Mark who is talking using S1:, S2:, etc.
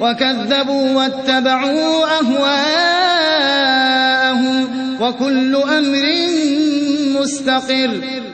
S1: وكذبوا واتبعوا أهواءهم وكل أمر مستقر.